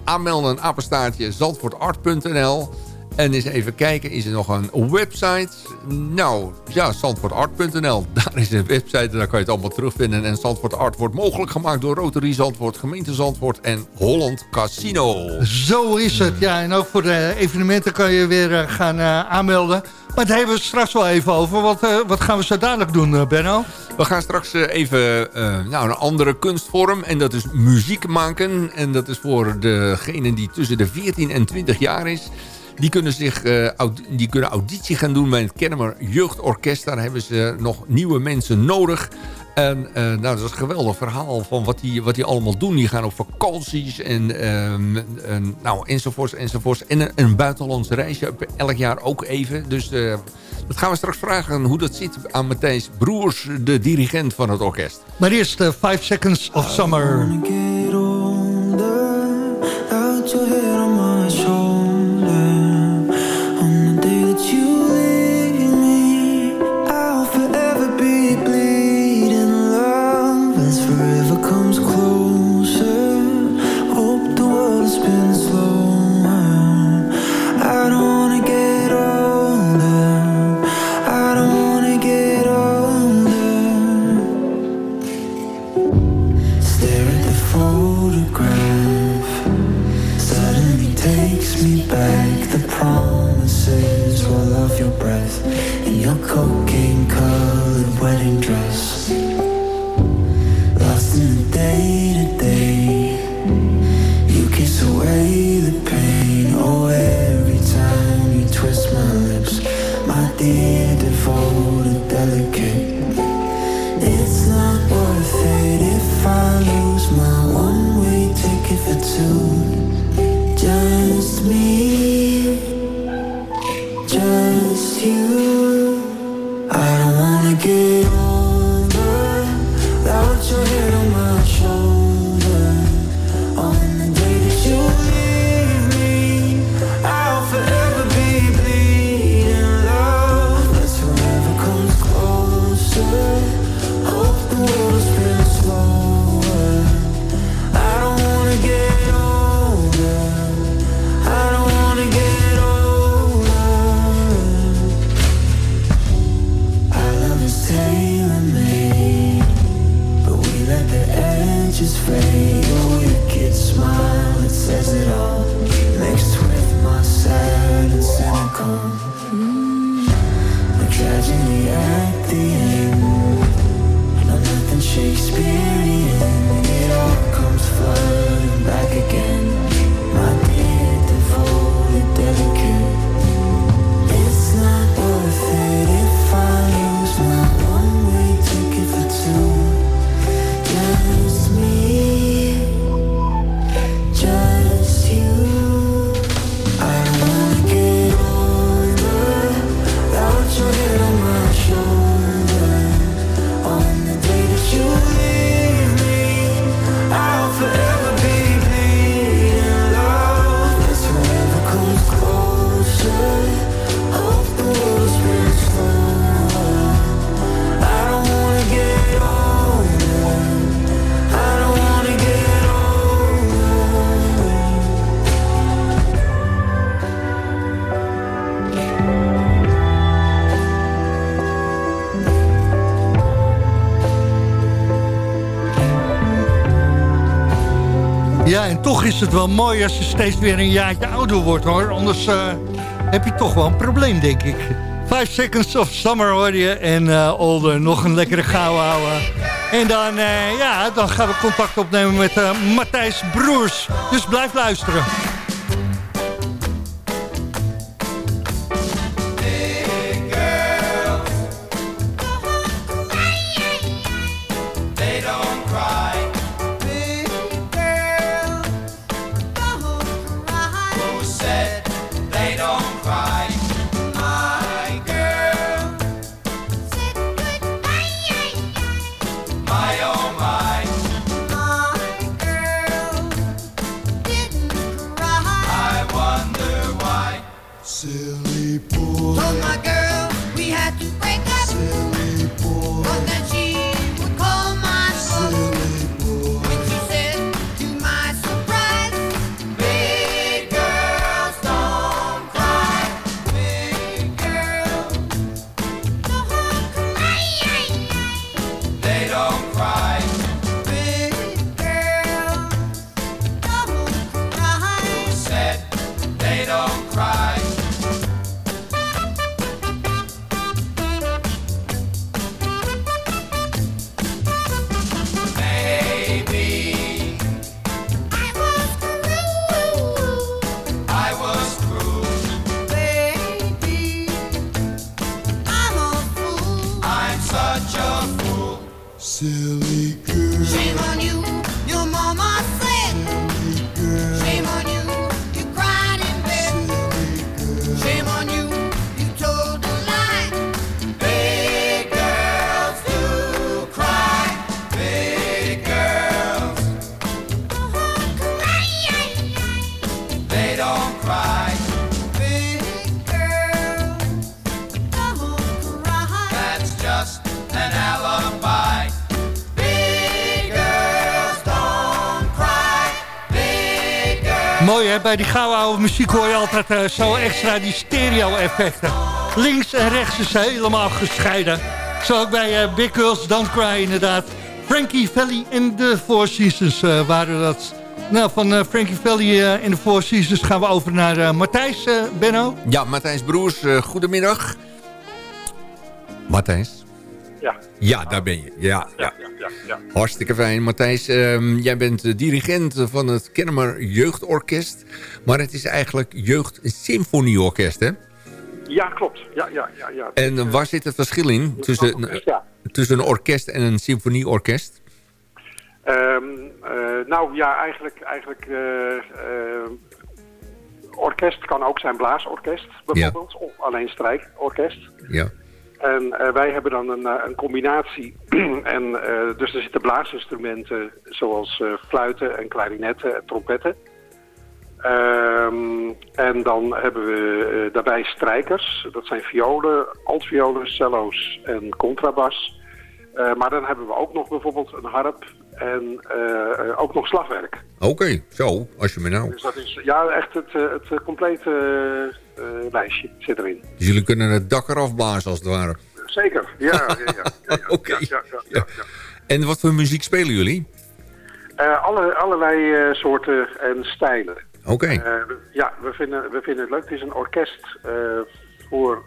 Speaker 6: aanmelden apenstaartje zandvoortart.nl en eens even kijken, is er nog een website? Nou, ja, zandvoortart.nl. Daar is een website en daar kan je het allemaal terugvinden. En Zandvoort Art wordt mogelijk gemaakt door Rotary Zandvoort, Gemeente Zandvoort en Holland Casino.
Speaker 5: Zo is het, ja. En ook voor de evenementen kan je weer uh, gaan uh, aanmelden. Maar daar hebben we het straks wel even over. Wat, uh, wat gaan we zo dadelijk doen, Benno?
Speaker 6: We gaan straks even nou, een andere kunstvorm. En dat is muziek maken. En dat is voor degene die tussen de 14 en 20 jaar is... Die kunnen, zich, uh, die kunnen auditie gaan doen bij het Kennemer Jeugdorkest. Daar hebben ze nog nieuwe mensen nodig. En uh, nou, dat is een geweldig verhaal van wat die, wat die allemaal doen. Die gaan op vakanties en, um, en nou, enzovoorts, enzovoorts. En een, een buitenlands reisje elk jaar ook even. Dus uh, dat gaan we straks vragen hoe dat zit aan Matthijs Broers, de dirigent van het orkest.
Speaker 5: Maar eerst uh, Five Seconds of Summer.
Speaker 11: good. Het wel mooi als je steeds weer een jaartje ouder wordt, hoor. Anders eh, heb je toch wel een probleem, denk ik. Five Seconds of Summer hoor je. En eh Older, nog een lekkere gauw houden. En dan, eh, ja, dan gaan we contact opnemen met Matthijs Broers. Dus blijf luisteren. Mooi hè, bij die gouden oude muziek hoor je altijd eh, zo extra die stereo-effecten. Links en rechts is helemaal gescheiden. Zo ook bij eh, Big Girls Don't Cry inderdaad. Frankie Valley en de Four Seasons eh, waren dat. Nou, van Frankie Valley eh, en de Four Seasons gaan we over naar eh, Matthijs, eh, Benno.
Speaker 6: Ja, Matthijs Broers, goedemiddag. Matthijs?
Speaker 12: Ja.
Speaker 6: Ja, daar ben je. Ja, ja.
Speaker 12: ja, ja.
Speaker 6: Hartstikke fijn. Matthijs, ehm, jij bent de dirigent van het Kennemer Jeugdorkest. Maar het is eigenlijk Jeugd Symfonieorkest, hè?
Speaker 12: Ja, klopt. Ja, ja, ja, ja.
Speaker 6: En waar zit het verschil in tussen, tussen een orkest en een symfonieorkest?
Speaker 12: Ehm, eh, nou ja, eigenlijk, eigenlijk eh, orkest kan ook zijn blaasorkest bijvoorbeeld. Of alleen strijkorkest.
Speaker 6: Ja.
Speaker 12: En eh, wij hebben dan een, eh, een combinatie. en, eh, dus er zitten blaasinstrumenten zoals fluiten en klarinetten en trompetten. Ehm, en dan hebben we daarbij strijkers. Dat zijn violen, altviolen, cello's en contrabas. Maar dan hebben we ook nog bijvoorbeeld een harp en eh, ook nog slagwerk.
Speaker 6: Oké, zo, als je me nou...
Speaker 12: Dus dat is ja, echt het, eh, het eh, complete eh, lijstje zit erin.
Speaker 6: Dus jullie kunnen het dak eraf blazen als het ware.
Speaker 12: Zeker, ja. ja, ja, ja, ja,
Speaker 6: Oké. En wat voor muziek spelen jullie?
Speaker 12: Alle, allerlei soorten en stijlen.
Speaker 6: Oké.
Speaker 12: Ja, we vinden, we vinden het leuk. Het is een orkest voor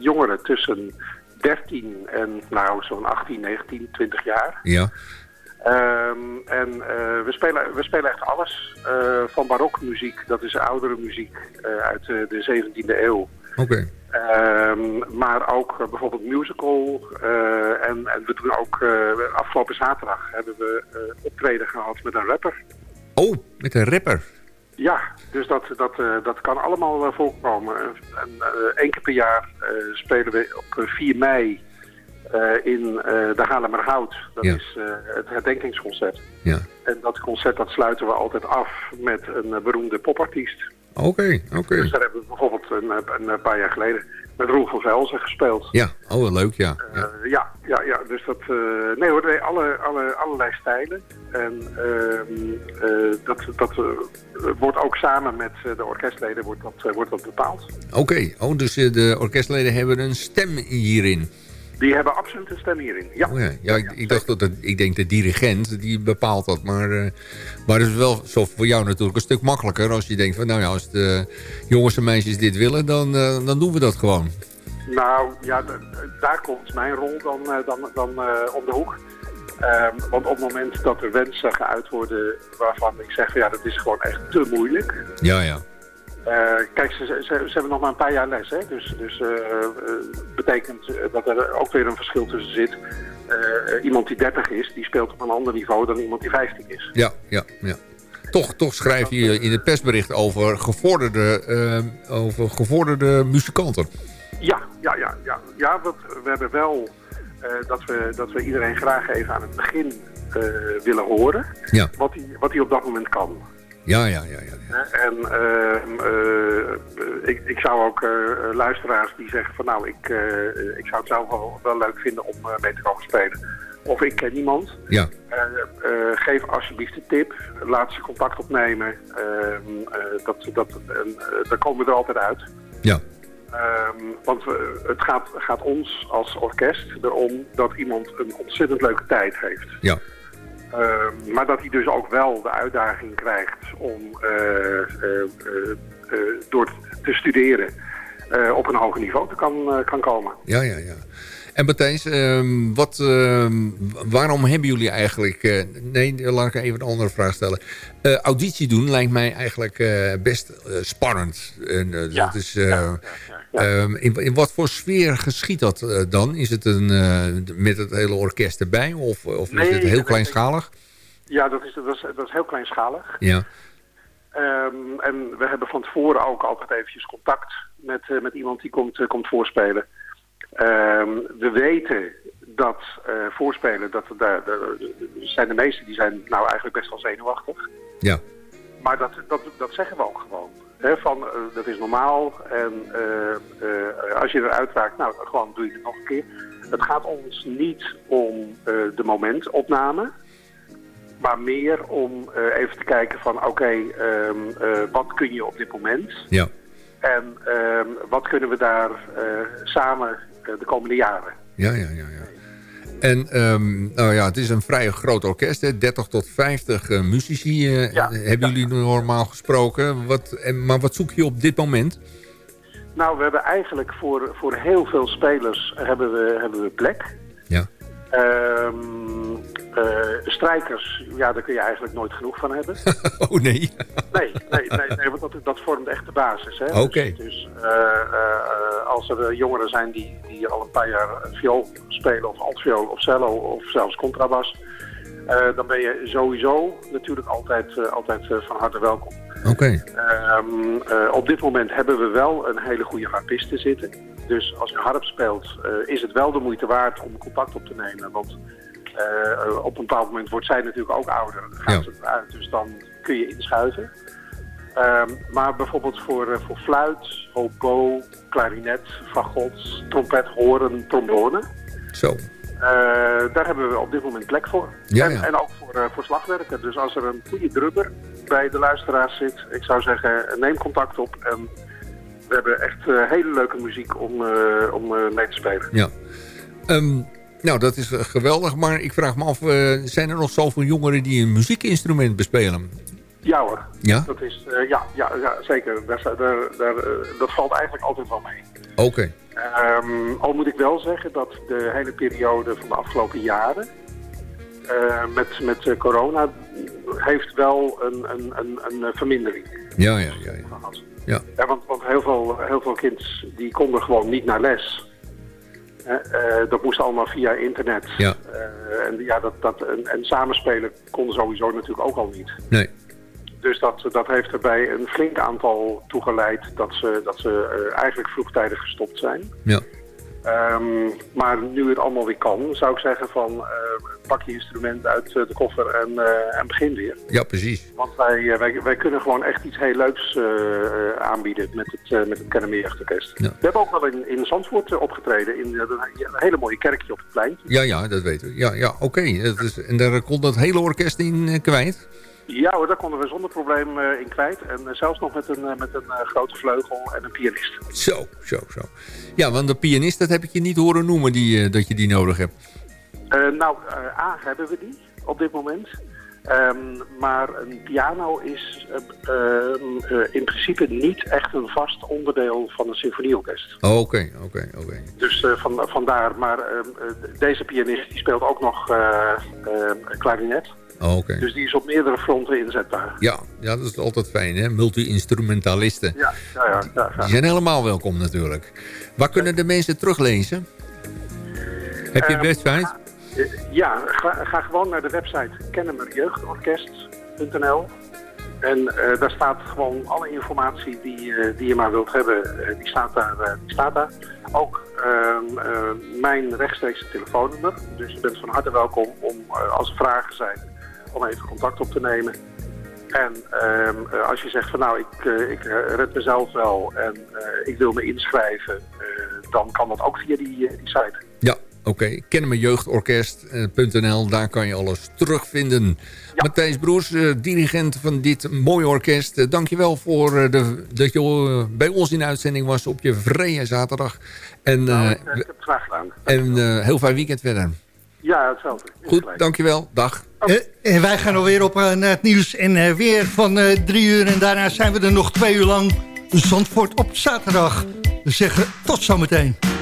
Speaker 12: jongeren tussen 13 en nou zo'n 18, 19, 20 jaar.
Speaker 6: Ja.
Speaker 12: Ehm, en eh, we, spelen, we spelen echt alles. eh, van barokmuziek, dat is oudere muziek eh, uit de 17e eeuw.
Speaker 6: Oké.
Speaker 12: Ehm, maar ook bijvoorbeeld musical. en, en we doen ook, afgelopen zaterdag hebben we optreden gehad met een rapper.
Speaker 6: Oh, met een rapper.
Speaker 12: Ja, dus dat, dat, dat kan allemaal voorkomen. En één keer per jaar spelen we op eh, 4 mei in eh, de Haarlemmerhout. Dat
Speaker 6: Ja.
Speaker 12: is eh, het herdenkingsconcert.
Speaker 6: Ja.
Speaker 12: En dat concert dat sluiten we altijd af met een eh, beroemde popartiest.
Speaker 6: Oké, oké.
Speaker 12: Dus daar hebben we bijvoorbeeld een, een, paar jaar geleden met Roel van Velzen gespeeld.
Speaker 6: Ja, oh, leuk, ja.
Speaker 12: Eh, ja, ja, ja, dus dat... eh, nee hoor, nee, alle, alle, allerlei stijlen. En ehm, eh, dat, dat eh, wordt ook samen met eh, de orkestleden wordt dat, eh, wordt dat bepaald.
Speaker 6: Oké, oh, dus eh, de orkestleden hebben een stem hierin.
Speaker 12: Die hebben absoluut een stem hierin. Ja,
Speaker 6: Oh, ja. ja, ik, ik dacht dat het, ik denk de dirigent die bepaalt dat, maar, eh, maar het is wel zo voor jou natuurlijk een stuk makkelijker als je denkt van nou ja, als de jongens en meisjes dit willen, dan, eh, dan doen we dat gewoon.
Speaker 12: Nou, ja, daar komt mijn rol dan, eh, dan, dan om de hoek. Ehm, want op het moment dat er wensen geuit worden waarvan ik zeg, van, ja, dat is gewoon echt te moeilijk.
Speaker 6: Ja, ja.
Speaker 12: Eh, kijk, ze, ze, ze hebben nog maar een paar jaar les, hè? dus, dus eh, eh, betekent dat er ook weer een verschil tussen zit. Iemand die 30 is, die speelt op een ander niveau dan iemand die 15 is.
Speaker 6: Ja, ja, ja. Toch, toch schrijf je in het persbericht over gevorderde, over gevorderde muzikanten.
Speaker 12: Ja, ja, ja, ja. ja we hebben wel dat, we, dat we iedereen graag even aan het begin willen horen
Speaker 6: Ja.
Speaker 12: wat hij wat hij op dat moment kan.
Speaker 6: Ja, ja, ja. ja.
Speaker 12: En ehm, eh, ik, ik zou ook eh, luisteraars die zeggen van nou, ik, eh, ik zou het zelf wel, wel leuk vinden om eh, mee te komen spelen. Of ik ken niemand.
Speaker 6: Ja,
Speaker 12: Eh, eh, geef alsjeblieft de tip. Laat ze contact opnemen. Eh, dat, dat, eh, daar komen we er altijd uit.
Speaker 6: ja.
Speaker 12: Ehm, want we, het gaat, gaat ons als orkest erom dat iemand een ontzettend leuke tijd heeft.
Speaker 6: Ja.
Speaker 12: Ehm, maar dat hij dus ook wel de uitdaging krijgt om eh, eh, eh, door te studeren eh, op een hoger niveau te kan, kan komen.
Speaker 6: Ja, ja, ja. En Matthijs, ehm, wat, ehm, waarom hebben jullie eigenlijk... eh, nee, laat ik even een andere vraag stellen. Eh, auditie doen lijkt mij eigenlijk eh, best spannend. En, eh, dat is, eh, ehm, in, in wat voor sfeer geschiet dat eh, dan? Is het een, eh, met het hele orkest erbij? Of, of
Speaker 12: Nee,
Speaker 6: is het heel kleinschalig?
Speaker 12: Ja, dat is, dat is, dat is heel kleinschalig.
Speaker 6: Ja.
Speaker 12: Ehm, en we hebben van tevoren ook altijd eventjes contact met, eh, met iemand die komt, komt voorspelen. Ehm, we weten dat voorspelen, dat er daar, daar zijn de meesten die zijn nou eigenlijk best wel zenuwachtig.
Speaker 6: Ja.
Speaker 12: Maar dat, dat, dat zeggen we ook gewoon. Van, eh, dat is normaal en eh, eh, als je eruit raakt, nou gewoon doe je het nog een keer. Het gaat ons niet om de momentopname, maar meer om even te kijken van oké, ehm, eh, wat kun je op dit moment?
Speaker 6: Ja.
Speaker 12: En ehm, wat kunnen we daar samen de komende jaren?
Speaker 6: Ja, ja, ja. ja. En ehm, nou ja, het is een vrij groot orkest, hè? 30 tot 50 eh, muzici eh, hebben jullie normaal gesproken. Wat, en, maar wat zoek je op dit moment?
Speaker 12: Nou, we hebben eigenlijk voor, voor heel veel spelers hebben we, hebben we plek.
Speaker 6: Ja.
Speaker 12: Ehm, eh, strijkers, ja, daar kun je eigenlijk nooit genoeg van hebben.
Speaker 6: Oh nee.
Speaker 12: Nee, nee, nee, nee vormt echt de basis. hè. Dus, dus eh, eh, als er eh, jongeren zijn die, die al een paar jaar viool spelen, of altviool, of cello, of zelfs contrabas, eh, dan ben je sowieso natuurlijk altijd, eh, altijd eh, van harte welkom.
Speaker 6: Oké.
Speaker 12: Ehm, eh, op dit moment hebben we wel een hele goede harpiste zitten. Dus als je harp speelt, eh, is het wel de moeite waard om contact op te nemen. Want eh, op een bepaald moment wordt zij natuurlijk ook ouder. Dan gaat ze eruit, dus dan kun je inschuiven. Ehm, maar bijvoorbeeld voor, eh, voor fluit, hobo, klarinet, fagot, trompet, horen, trombone.
Speaker 6: Zo.
Speaker 12: Eh, daar hebben we op dit moment plek voor.
Speaker 6: Ja,
Speaker 12: en,
Speaker 6: ja.
Speaker 12: en ook voor, eh, voor slagwerken. Dus als er een goede drummer bij de luisteraars zit, ik zou zeggen, neem contact op. En we hebben echt hele leuke muziek om, om mee te spelen.
Speaker 6: Ja. Ehm, Nou, dat is geweldig. Maar ik vraag me af, zijn er nog zoveel jongeren die een muziekinstrument bespelen?
Speaker 12: Ja hoor.
Speaker 6: Ja?
Speaker 12: Dat is, eh, ja, ja, ja, zeker. Daar, daar, daar, eh, dat valt eigenlijk altijd wel mee.
Speaker 6: Oké.
Speaker 12: Ehm, al moet ik wel zeggen dat de hele periode van de afgelopen jaren... eh, met, met corona heeft wel een, een, een, een vermindering
Speaker 6: Ja, ja, ja. ja.
Speaker 12: gehad.
Speaker 6: Ja.
Speaker 12: Ja, want, want heel veel, heel veel kids die konden gewoon niet naar les. Dat moest allemaal via internet.
Speaker 6: Ja.
Speaker 12: En, ja, dat, dat, en, en samenspelen konden sowieso natuurlijk ook al niet.
Speaker 6: Nee.
Speaker 12: Dus dat, dat heeft er bij een flink aantal toegeleid dat ze, dat ze eh, eigenlijk vroegtijdig gestopt zijn.
Speaker 6: Ja.
Speaker 12: Ehm, maar nu het allemaal weer kan, zou ik zeggen van eh, pak je instrument uit eh, de koffer en, en begin weer.
Speaker 6: Ja, precies.
Speaker 12: Want wij, wij, wij kunnen gewoon echt iets heel leuks aanbieden met het, met het.
Speaker 6: Ja.
Speaker 12: We hebben ook wel in, in Zandvoort opgetreden, in een, hele mooie kerkje op het plein.
Speaker 6: Ja, ja, dat weten we. Ja, ja oké. En daar kon dat hele orkest in kwijt?
Speaker 12: Ja hoor, daar konden we zonder probleem eh, in kwijt. En eh, zelfs nog met een, eh, met een grote vleugel en een pianist.
Speaker 6: Zo, zo, zo. Ja, want de pianist, dat heb ik je niet horen noemen, die, dat je die nodig hebt.
Speaker 12: Nou, eh, A hebben we die op dit moment. Ehm, maar een piano is eh, ehm, eh, in principe niet echt een vast onderdeel van een symfonieorkest.
Speaker 6: Oh, Oké, oké, oké.
Speaker 12: Dus van, vandaar, maar ehm, eh, deze pianist die speelt ook nog klarinet.
Speaker 6: Oh.
Speaker 12: Dus die is op meerdere fronten inzetbaar.
Speaker 6: Ja, ja, dat is altijd fijn, hè? Multi-instrumentalisten.
Speaker 12: Ja, ja, ja. ja, ja.
Speaker 6: Die zijn helemaal welkom natuurlijk. Waar kunnen de mensen teruglezen? Heb je een
Speaker 12: Ehm,
Speaker 6: website?
Speaker 12: Eh, Ja, ga, ga gewoon naar de website kennemerjeugdorkest.nl. En eh, daar staat gewoon alle informatie die, eh, die je maar wilt hebben, die, staat daar, die staat daar. Ook ehm, eh, mijn rechtstreekse telefoonnummer. Dus je bent van harte welkom om, als er vragen zijn, om even contact op te nemen. En ehm, eh, als je zegt van nou, ik, eh, ik red mezelf wel en eh, ik wil me inschrijven, dan kan dat ook via die, die site.
Speaker 6: Ja, oké. Kennemerjeugdorkest.nl, daar kan je alles terugvinden. Matthijs Broers, dirigent van dit mooie orkest. dankjewel voor de, dat je bij ons in uitzending was op je vrije zaterdag. En,
Speaker 12: Nou, ik, heb het graag gedaan.
Speaker 6: en heel fijn weekend verder.
Speaker 12: Ja, hetzelfde.
Speaker 6: Goed, dankjewel. Dag.
Speaker 5: Eh, en wij gaan alweer op eh, naar het nieuws en eh, weer van eh, drie uur. En daarna zijn we er nog twee uur lang. Zandvoort op zaterdag. We zeggen tot zometeen.
Speaker 13: Sound